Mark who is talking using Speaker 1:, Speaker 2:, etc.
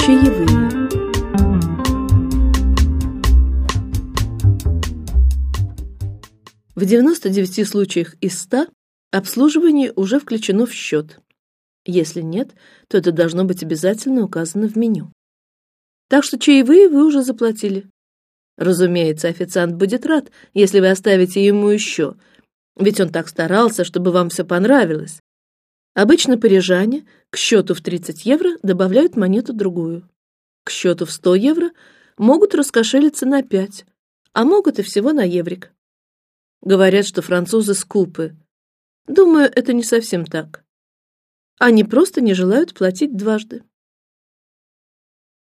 Speaker 1: Чаевые. В 99 случаях из 100 обслуживание уже включено в счет. Если нет, то это должно быть обязательно указано в меню. Так что чаевые вы уже заплатили. Разумеется, официант будет рад, если вы оставите ему еще, ведь он так старался, чтобы вам все понравилось. Обычно парижане к счету в 30 евро добавляют монету другую. К счету в 100 евро могут раскошелиться на 5, а могут и всего на еврик. Говорят, что французы скупы. Думаю, это не совсем так. Они просто не желают платить дважды.